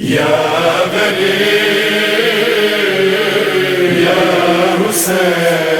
یا علی یا حسین.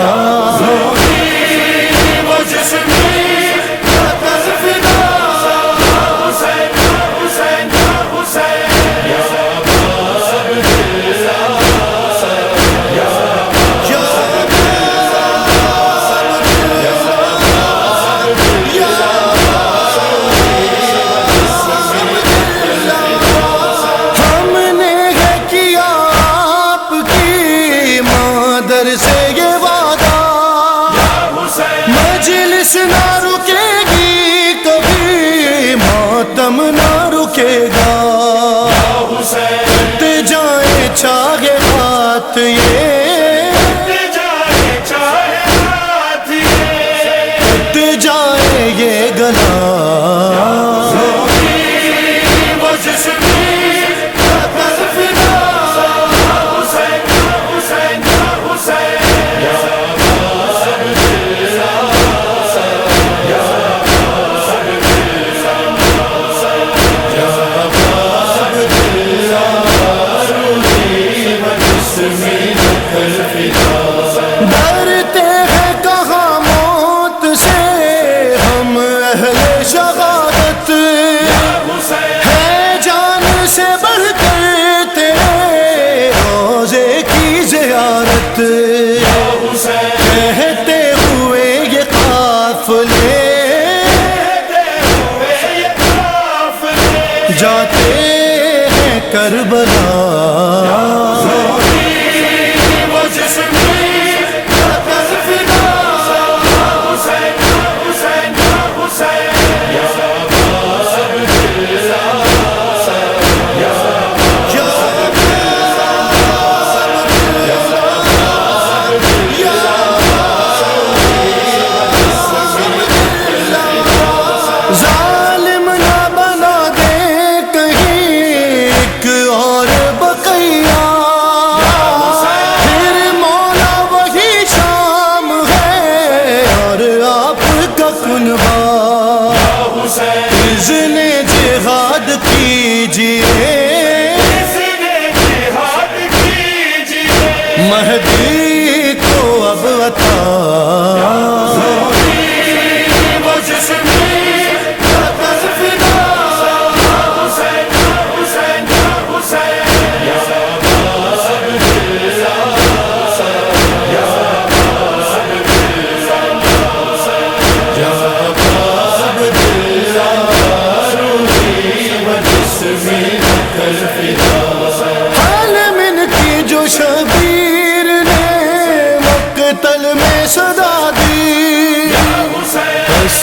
یہ تیرا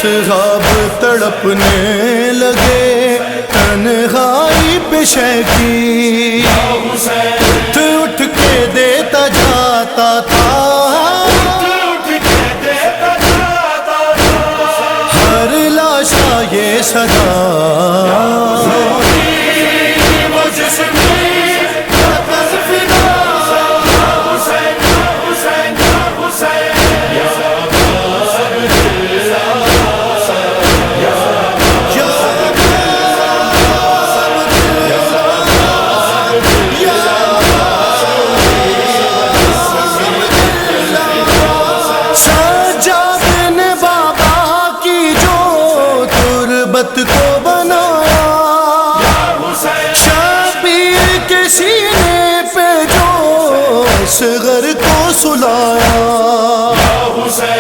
اصحاب تڑپنے لگے، تنہائی پشے کی؟ اٹھ اٹھ کے دیتا جاتا تھا۔ ہر لاشا یہ صدا محبت کو بنایا شبیر کے سینے پہ جو اصغر کو سلایا۔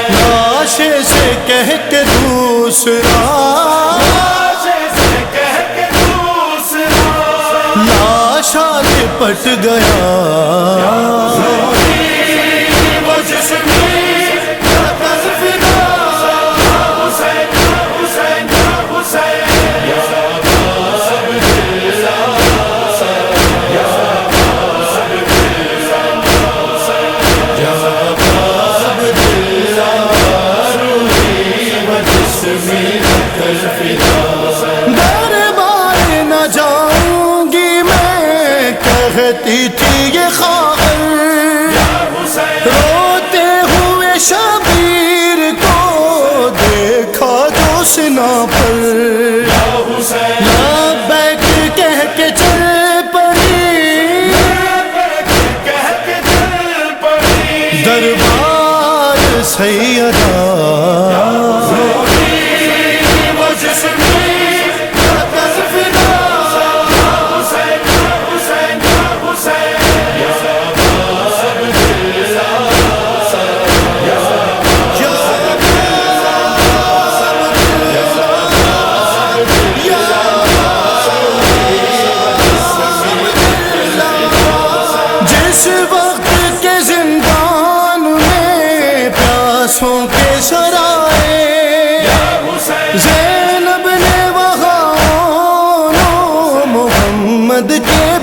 لاشے سے کہہ کے دوسرا۔ لاشا لپٹ گیا۔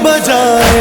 بجائے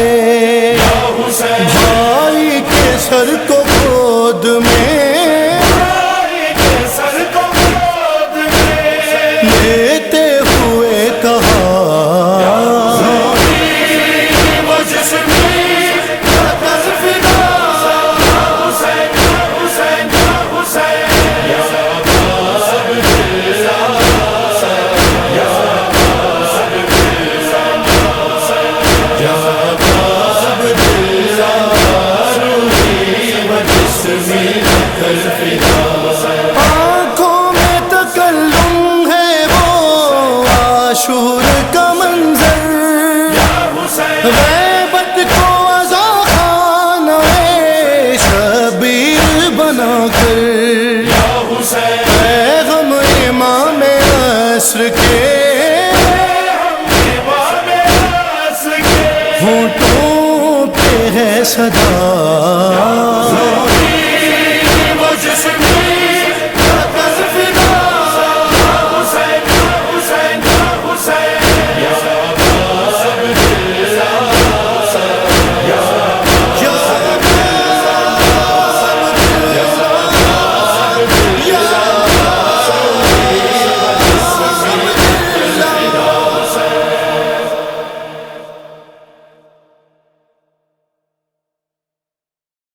زور